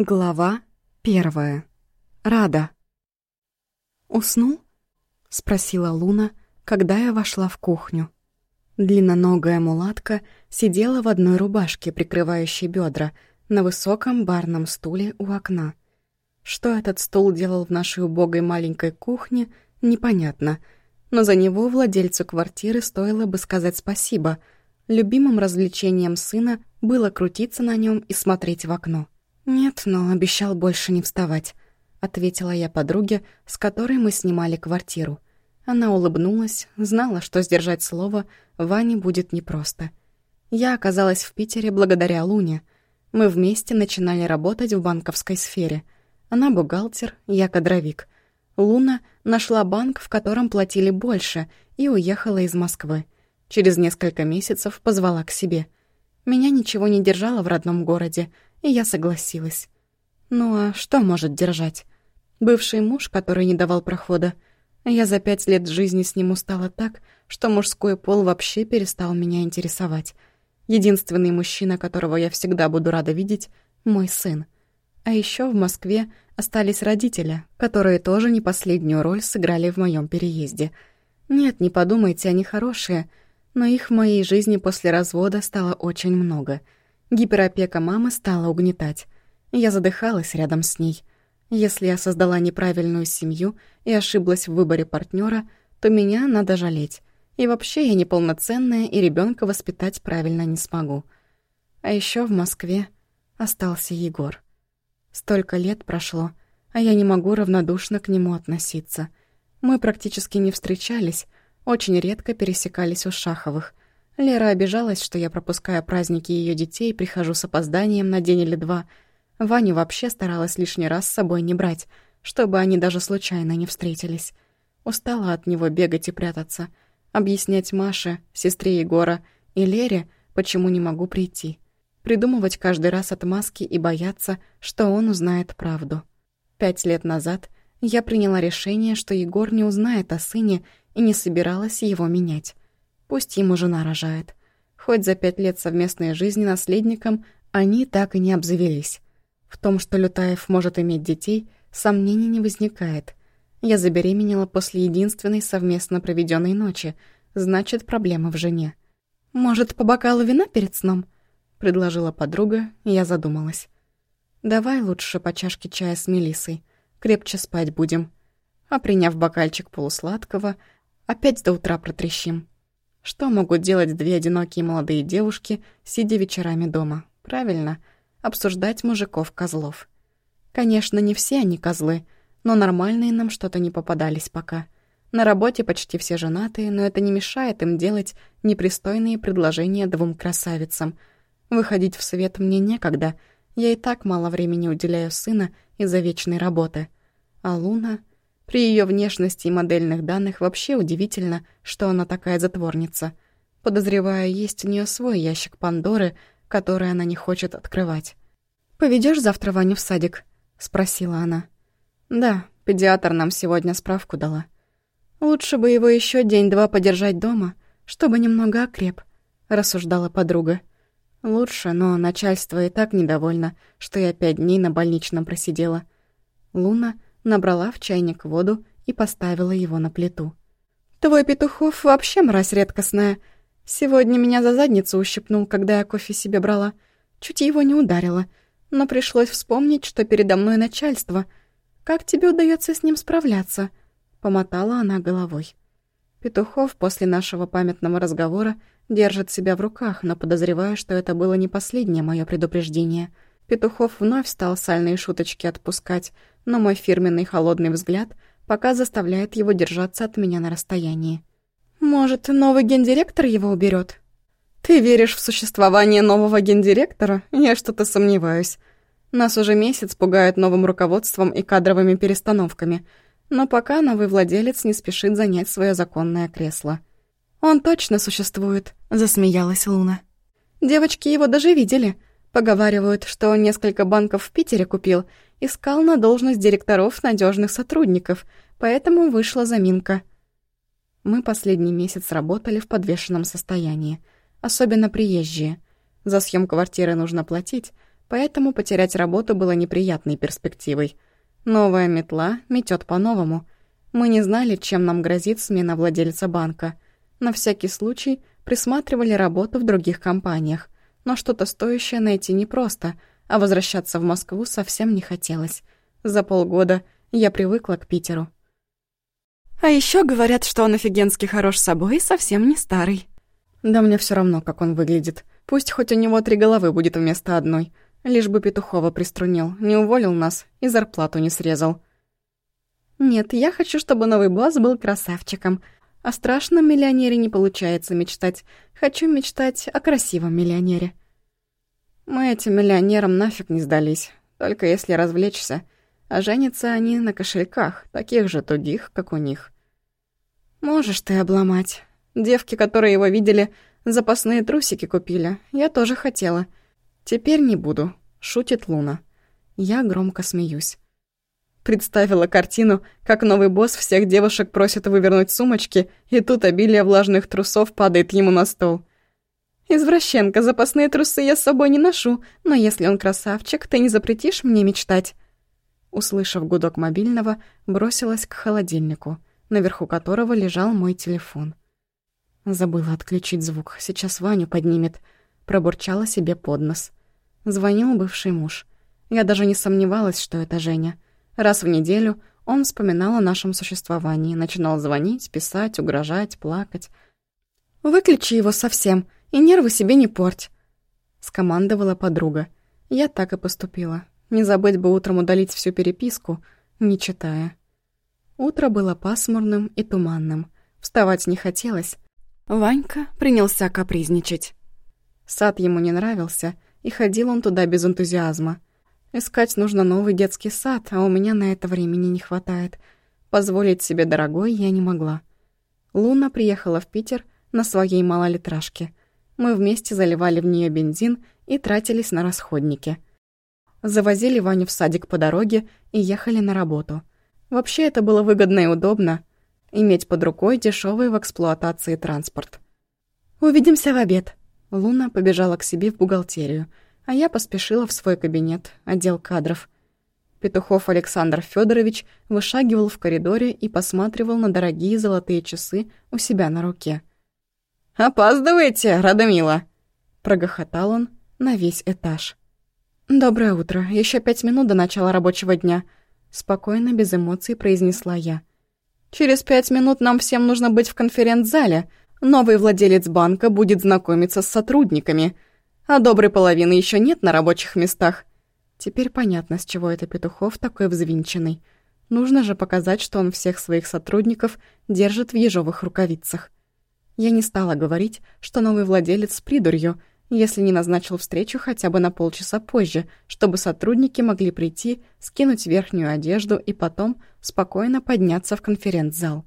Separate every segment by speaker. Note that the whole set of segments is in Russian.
Speaker 1: Глава первая. Рада. «Уснул?» — спросила Луна, когда я вошла в кухню. Длинноногая мулатка сидела в одной рубашке, прикрывающей бедра, на высоком барном стуле у окна. Что этот стул делал в нашей убогой маленькой кухне, непонятно, но за него владельцу квартиры стоило бы сказать спасибо. Любимым развлечением сына было крутиться на нем и смотреть в окно. «Нет, но обещал больше не вставать», — ответила я подруге, с которой мы снимали квартиру. Она улыбнулась, знала, что сдержать слово Ване будет непросто. Я оказалась в Питере благодаря Луне. Мы вместе начинали работать в банковской сфере. Она бухгалтер, я кадровик. Луна нашла банк, в котором платили больше, и уехала из Москвы. Через несколько месяцев позвала к себе. Меня ничего не держало в родном городе — и я согласилась. Ну а что может держать? Бывший муж, который не давал прохода. Я за пять лет жизни с ним устала так, что мужской пол вообще перестал меня интересовать. Единственный мужчина, которого я всегда буду рада видеть — мой сын. А еще в Москве остались родители, которые тоже не последнюю роль сыграли в моем переезде. Нет, не подумайте, они хорошие, но их в моей жизни после развода стало очень много — Гиперопека мамы стала угнетать. Я задыхалась рядом с ней. Если я создала неправильную семью и ошиблась в выборе партнера, то меня надо жалеть. И вообще я неполноценная, и ребенка воспитать правильно не смогу. А еще в Москве остался Егор. Столько лет прошло, а я не могу равнодушно к нему относиться. Мы практически не встречались, очень редко пересекались у Шаховых. Лера обижалась, что я пропускаю праздники ее детей прихожу с опозданием на день или два. Ваню вообще старалась лишний раз с собой не брать, чтобы они даже случайно не встретились. Устала от него бегать и прятаться. Объяснять Маше, сестре Егора и Лере, почему не могу прийти. Придумывать каждый раз отмазки и бояться, что он узнает правду. Пять лет назад я приняла решение, что Егор не узнает о сыне и не собиралась его менять. Пусть ему жена рожает. Хоть за пять лет совместной жизни наследником они так и не обзавелись. В том, что Лютаев может иметь детей, сомнений не возникает. Я забеременела после единственной совместно проведенной ночи, значит, проблема в жене. «Может, по бокалу вина перед сном?» — предложила подруга, и я задумалась. «Давай лучше по чашке чая с мелиссой. Крепче спать будем. А приняв бокальчик полусладкого, опять до утра протрещим». Что могут делать две одинокие молодые девушки, сидя вечерами дома? Правильно, обсуждать мужиков-козлов. Конечно, не все они козлы, но нормальные нам что-то не попадались пока. На работе почти все женатые, но это не мешает им делать непристойные предложения двум красавицам. Выходить в свет мне некогда, я и так мало времени уделяю сына из-за вечной работы. А Луна... При ее внешности и модельных данных вообще удивительно, что она такая затворница. Подозреваю, есть у нее свой ящик Пандоры, который она не хочет открывать. Поведешь завтра Ваню в садик?» — спросила она. «Да, педиатр нам сегодня справку дала. Лучше бы его еще день-два подержать дома, чтобы немного окреп», — рассуждала подруга. «Лучше, но начальство и так недовольно, что я пять дней на больничном просидела». Луна — набрала в чайник воду и поставила его на плиту. «Твой Петухов вообще мразь редкостная. Сегодня меня за задницу ущипнул, когда я кофе себе брала. Чуть его не ударила, но пришлось вспомнить, что передо мной начальство. Как тебе удается с ним справляться?» Помотала она головой. Петухов после нашего памятного разговора держит себя в руках, но подозреваю, что это было не последнее мое предупреждение. Петухов вновь стал сальные шуточки отпускать, но мой фирменный холодный взгляд пока заставляет его держаться от меня на расстоянии. «Может, новый гендиректор его уберет? «Ты веришь в существование нового гендиректора? Я что-то сомневаюсь. Нас уже месяц пугают новым руководством и кадровыми перестановками, но пока новый владелец не спешит занять свое законное кресло». «Он точно существует», — засмеялась Луна. «Девочки его даже видели. Поговаривают, что он несколько банков в Питере купил — искал на должность директоров надежных сотрудников, поэтому вышла заминка. Мы последний месяц работали в подвешенном состоянии, особенно приезжие. За съем квартиры нужно платить, поэтому потерять работу было неприятной перспективой. Новая метла метет по-новому. Мы не знали, чем нам грозит смена владельца банка. На всякий случай присматривали работу в других компаниях, но что-то стоящее найти непросто, а возвращаться в Москву совсем не хотелось. За полгода я привыкла к Питеру. А еще говорят, что он офигенски хорош собой и совсем не старый. Да мне все равно, как он выглядит. Пусть хоть у него три головы будет вместо одной. Лишь бы Петухова приструнил, не уволил нас и зарплату не срезал. Нет, я хочу, чтобы новый босс был красавчиком. О страшном миллионере не получается мечтать. Хочу мечтать о красивом миллионере. Мы этим миллионерам нафиг не сдались. Только если развлечься. А женятся они на кошельках, таких же тугих, как у них. Можешь ты обломать. Девки, которые его видели, запасные трусики купили. Я тоже хотела. Теперь не буду, шутит Луна. Я громко смеюсь. Представила картину, как новый босс всех девушек просит вывернуть сумочки, и тут обилие влажных трусов падает ему на стол. «Извращенка, запасные трусы я с собой не ношу, но если он красавчик, ты не запретишь мне мечтать?» Услышав гудок мобильного, бросилась к холодильнику наверху которого лежал мой телефон. Забыла отключить звук, сейчас Ваню поднимет. Пробурчала себе под нос. Звонил бывший муж. Я даже не сомневалась, что это Женя. Раз в неделю он вспоминал о нашем существовании, начинал звонить, писать, угрожать, плакать. «Выключи его совсем, и нервы себе не порть», — скомандовала подруга. Я так и поступила. Не забыть бы утром удалить всю переписку, не читая. Утро было пасмурным и туманным. Вставать не хотелось. Ванька принялся капризничать. Сад ему не нравился, и ходил он туда без энтузиазма. Искать нужно новый детский сад, а у меня на это времени не хватает. Позволить себе дорогой я не могла. Луна приехала в Питер на своей малолитражке. Мы вместе заливали в нее бензин и тратились на расходники. Завозили Ваню в садик по дороге и ехали на работу. Вообще это было выгодно и удобно иметь под рукой дешевый в эксплуатации транспорт. «Увидимся в обед». Луна побежала к себе в бухгалтерию, а я поспешила в свой кабинет, отдел кадров. Петухов Александр Федорович вышагивал в коридоре и посматривал на дорогие золотые часы у себя на руке. «Опаздываете, Радомила!» — прогохотал он на весь этаж. «Доброе утро. Еще пять минут до начала рабочего дня», Спокойно, без эмоций произнесла я. «Через пять минут нам всем нужно быть в конференц-зале. Новый владелец банка будет знакомиться с сотрудниками, а доброй половины еще нет на рабочих местах». Теперь понятно, с чего это Петухов такой взвинченный. Нужно же показать, что он всех своих сотрудников держит в ежовых рукавицах. Я не стала говорить, что новый владелец с придурью, если не назначил встречу хотя бы на полчаса позже, чтобы сотрудники могли прийти, скинуть верхнюю одежду и потом спокойно подняться в конференц-зал.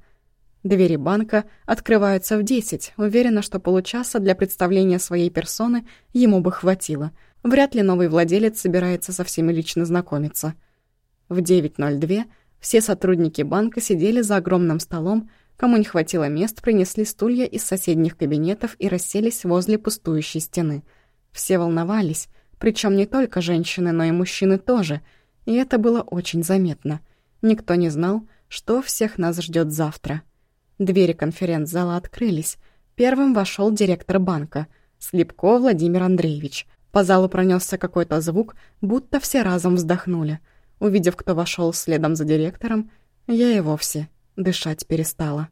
Speaker 1: Двери банка открываются в 10, уверена, что получаса для представления своей персоны ему бы хватило. Вряд ли новый владелец собирается со всеми лично знакомиться. В 9.02 все сотрудники банка сидели за огромным столом, Кому не хватило мест, принесли стулья из соседних кабинетов и расселись возле пустующей стены. Все волновались, причем не только женщины, но и мужчины тоже, и это было очень заметно. Никто не знал, что всех нас ждет завтра. Двери конференц-зала открылись. Первым вошел директор банка, Слепко Владимир Андреевич. По залу пронесся какой-то звук, будто все разом вздохнули. Увидев, кто вошел следом за директором, я и вовсе дышать перестала.